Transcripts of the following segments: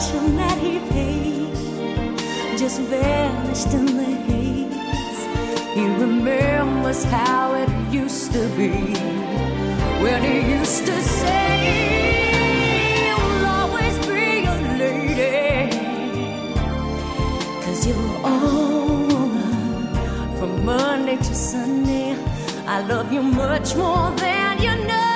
sunshine that he paid just vanished in the haze. He remembers how it used to be when he used to say, You'll always be a lady, you're all woman from Monday to Sunday. I love you much more than you know.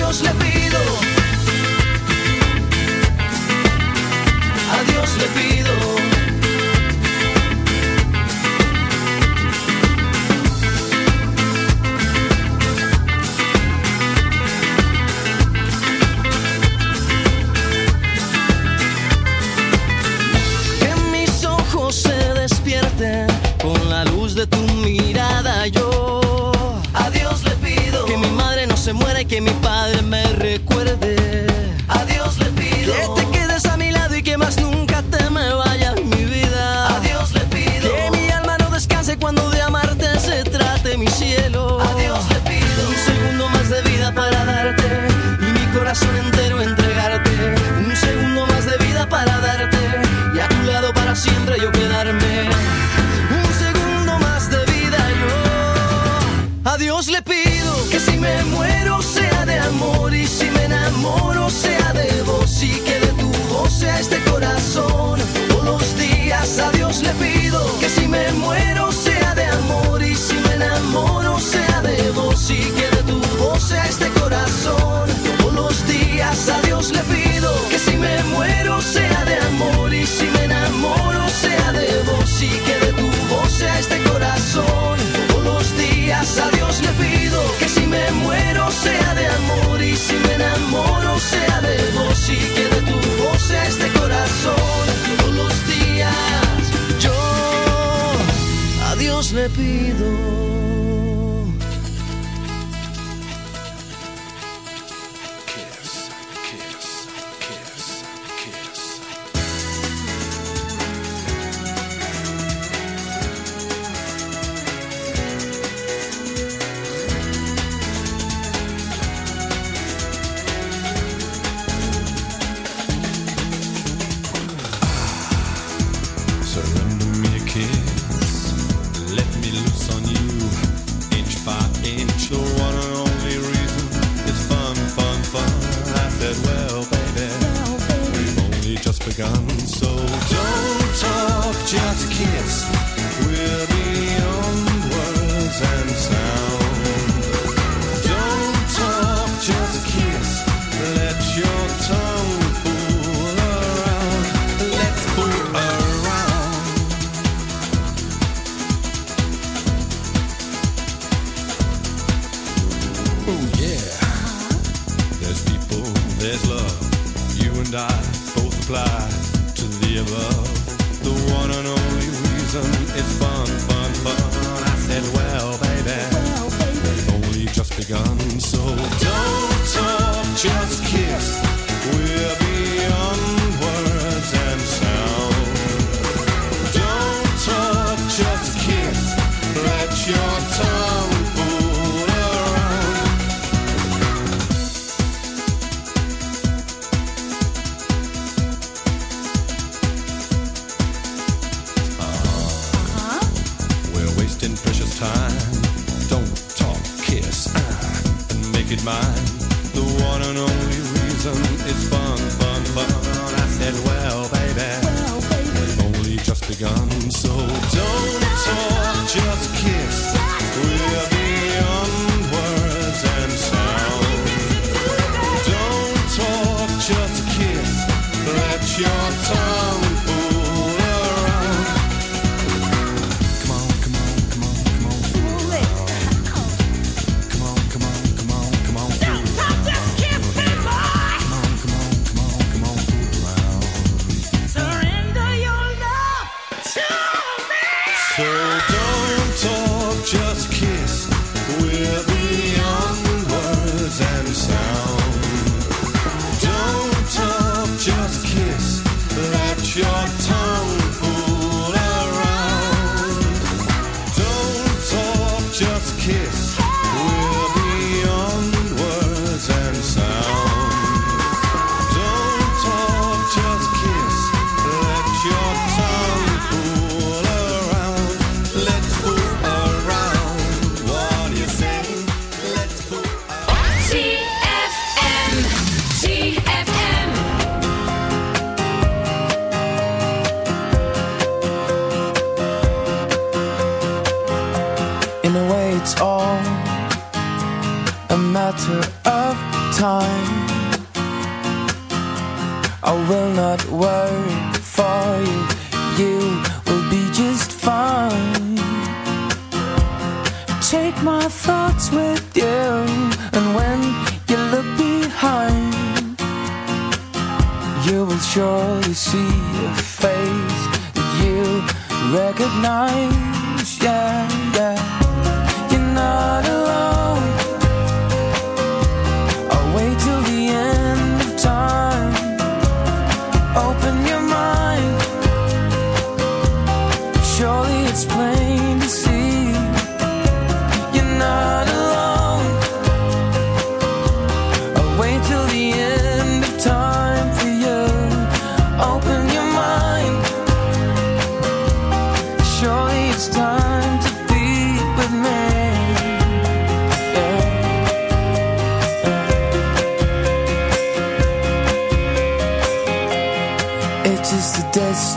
It's your time.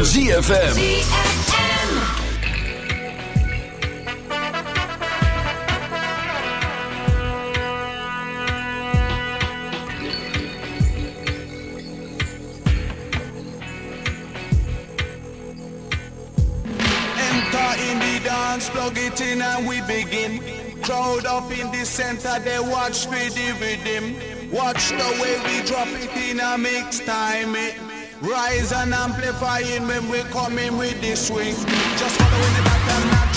van ZFM. And we begin. Crowd up in the center, they watch me the rhythm. Watch the way we drop it in a mix time. It Rise and amplifying when we coming with this swing. Just following the pattern.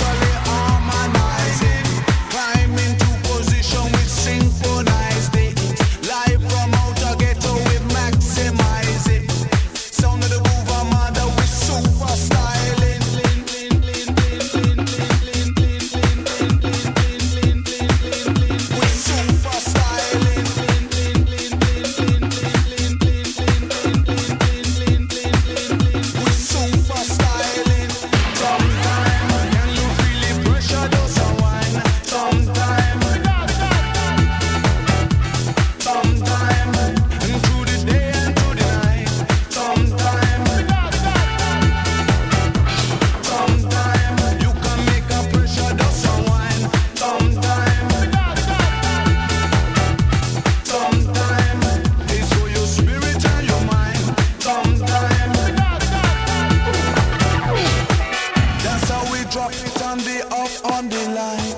on the line.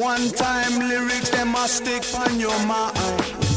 One time lyrics, they must stick on your mind.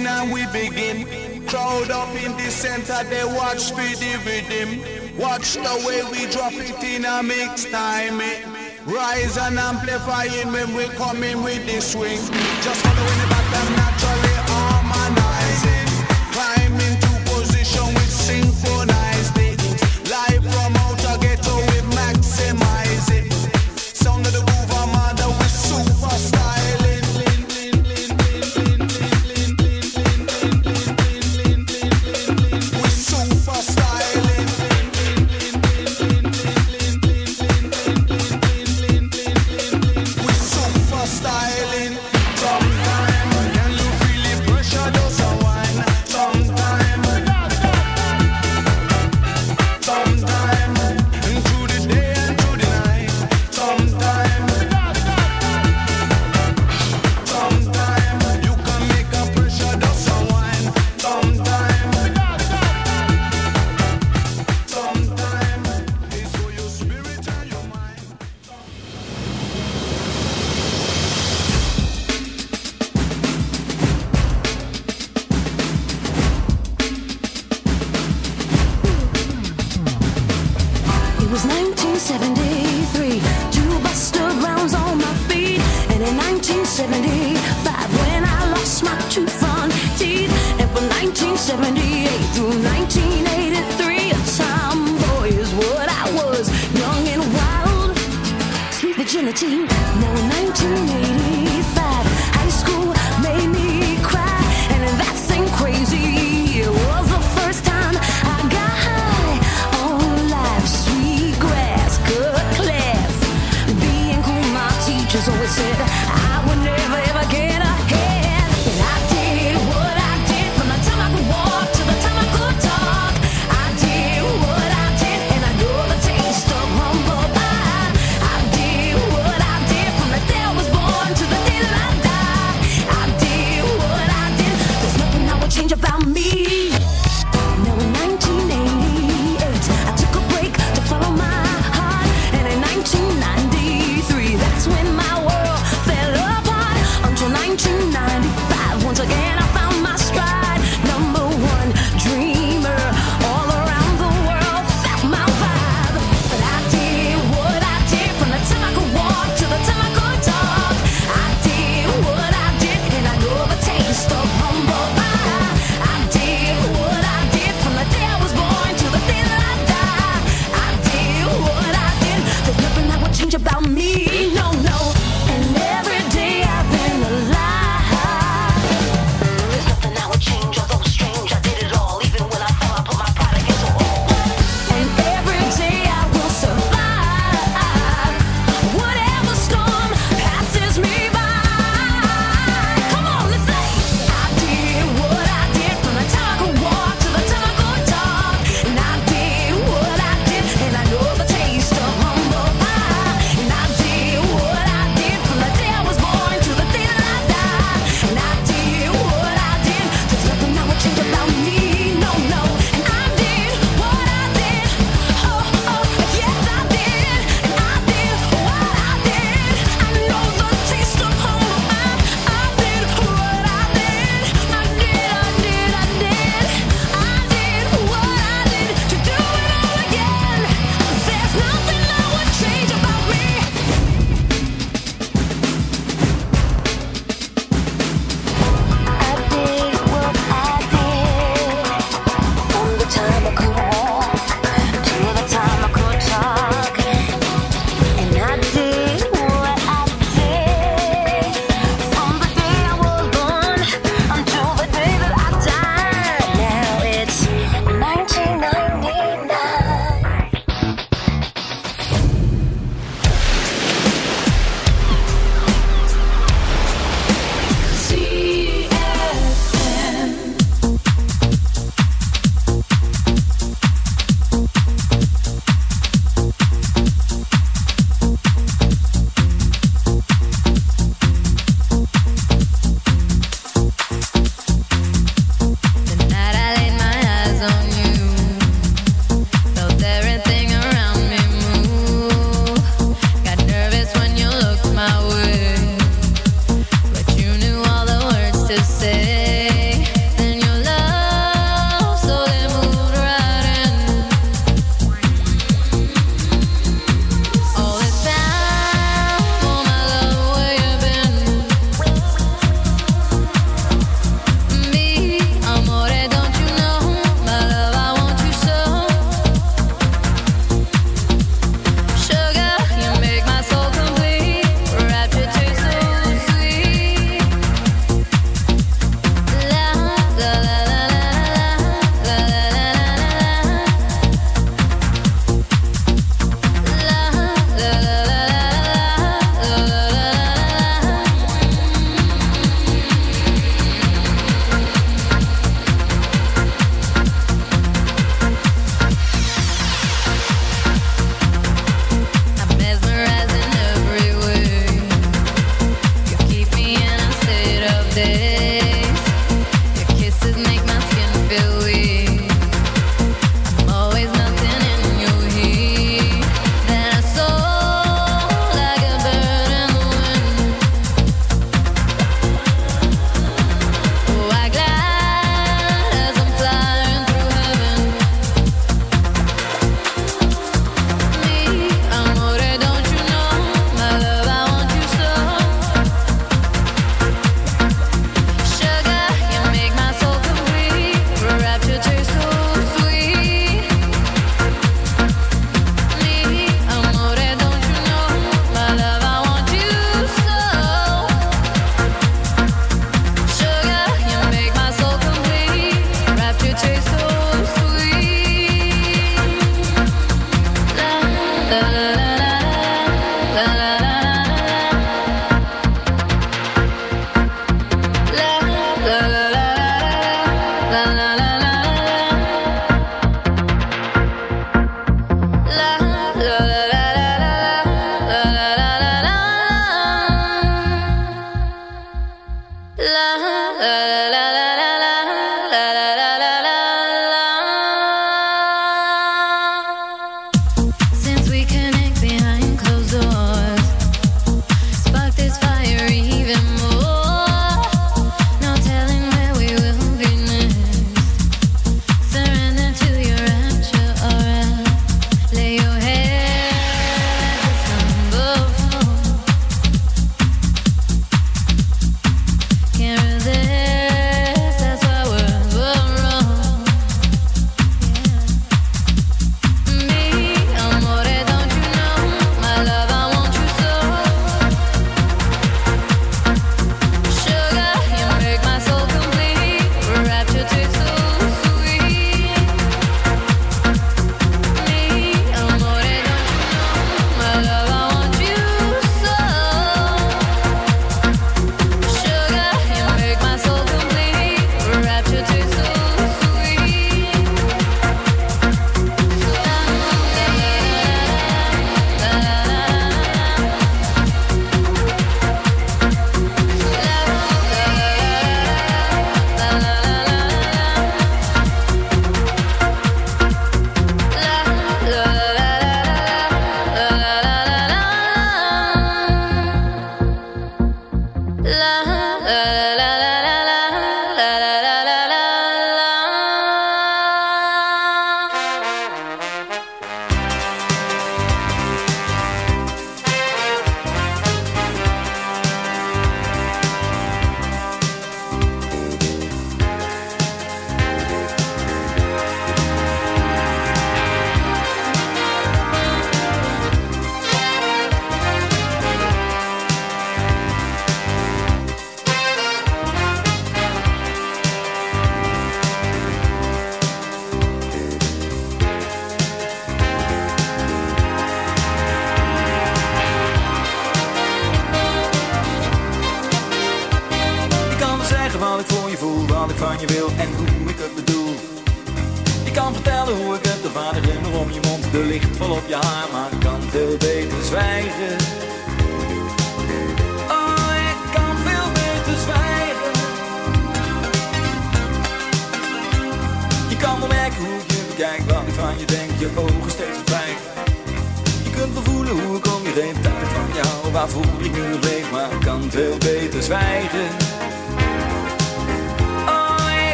sing and we begin. Crowd up in the center, they watch for the rhythm. Watch the way we drop it in a mix time. Eh? Rise and amplifying when we come in with the swing. Just following the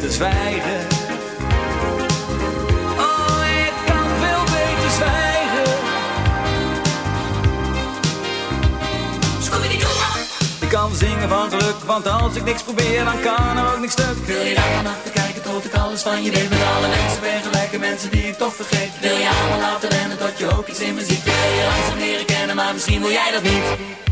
te zwijgen. Oh, ik kan veel beter zwijgen. Ik kan zingen van geluk, want als ik niks probeer, dan kan er ook niks stuk. Wil je daar nachten kijken tot ik alles van je weet? Met alle mensen ben gelijke mensen die ik toch vergeet. Wil je allemaal laten rennen tot je ook iets in me ziet? Wil je langzaam leren kennen, maar misschien wil jij dat niet.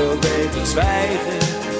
veel beter zwijgen.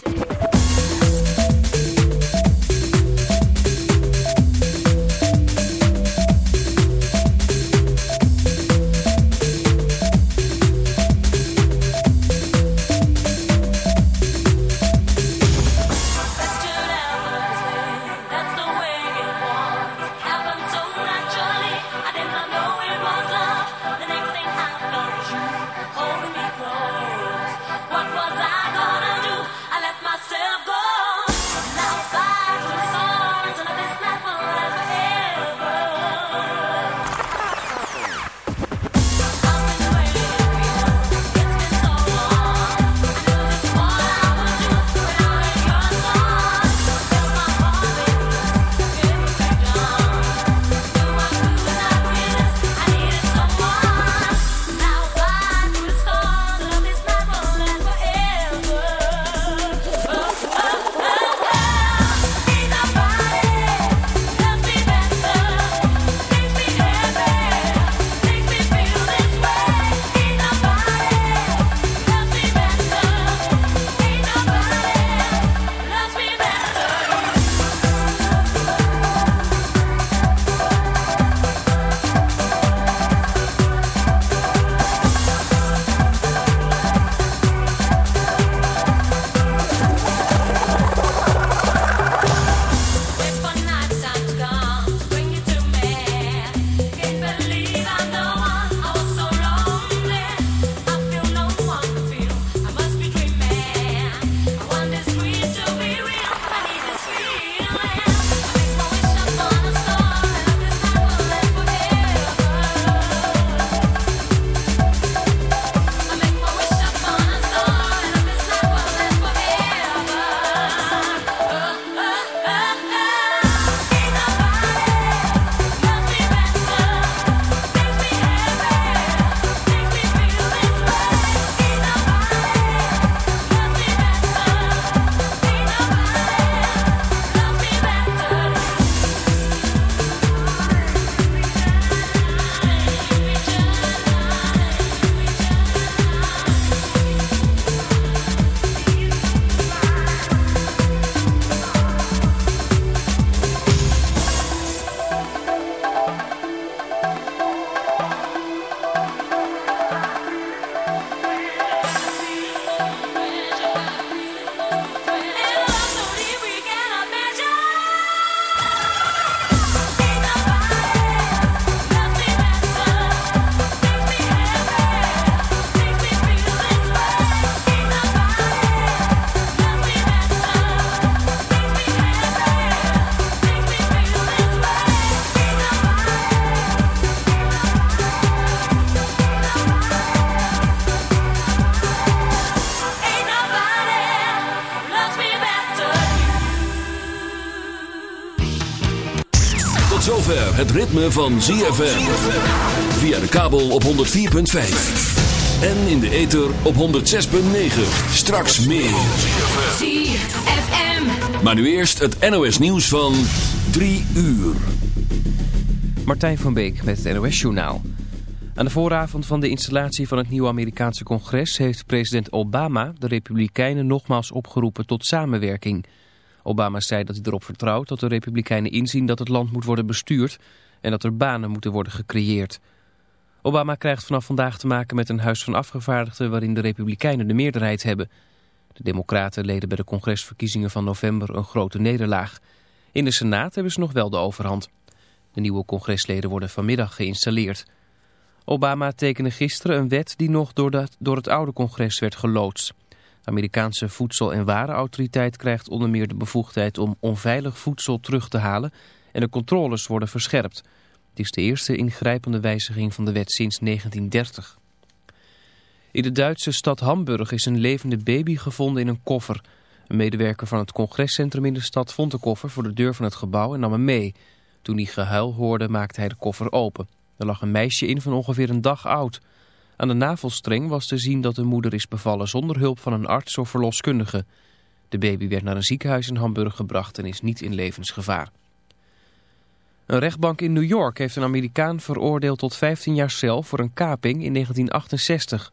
ritme van ZFM. Via de kabel op 104.5. En in de ether op 106.9. Straks meer. ZFM. Maar nu eerst het NOS nieuws van 3 uur. Martijn van Beek met het NOS Journaal. Aan de vooravond van de installatie van het nieuwe Amerikaanse congres... heeft president Obama de Republikeinen nogmaals opgeroepen tot samenwerking... Obama zei dat hij erop vertrouwt dat de Republikeinen inzien dat het land moet worden bestuurd en dat er banen moeten worden gecreëerd. Obama krijgt vanaf vandaag te maken met een huis van afgevaardigden... waarin de Republikeinen de meerderheid hebben. De Democraten leden bij de congresverkiezingen van november een grote nederlaag. In de Senaat hebben ze nog wel de overhand. De nieuwe congresleden worden vanmiddag geïnstalleerd. Obama tekende gisteren een wet die nog door, door het oude congres werd geloodst. De Amerikaanse Voedsel- en Warenautoriteit krijgt onder meer de bevoegdheid om onveilig voedsel terug te halen en de controles worden verscherpt. Het is de eerste ingrijpende wijziging van de wet sinds 1930. In de Duitse stad Hamburg is een levende baby gevonden in een koffer. Een medewerker van het congrescentrum in de stad vond de koffer voor de deur van het gebouw en nam hem mee. Toen hij gehuil hoorde maakte hij de koffer open. Er lag een meisje in van ongeveer een dag oud. Aan de navelstreng was te zien dat de moeder is bevallen zonder hulp van een arts of verloskundige. De baby werd naar een ziekenhuis in Hamburg gebracht en is niet in levensgevaar. Een rechtbank in New York heeft een Amerikaan veroordeeld tot 15 jaar cel voor een kaping in 1968.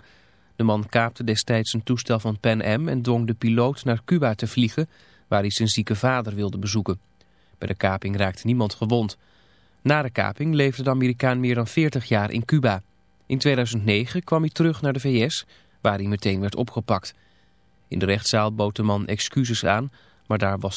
De man kaapte destijds een toestel van Pan Am en dwong de piloot naar Cuba te vliegen, waar hij zijn zieke vader wilde bezoeken. Bij de kaping raakte niemand gewond. Na de kaping leefde de Amerikaan meer dan 40 jaar in Cuba. In 2009 kwam hij terug naar de VS, waar hij meteen werd opgepakt. In de rechtszaal bood de man excuses aan, maar daar was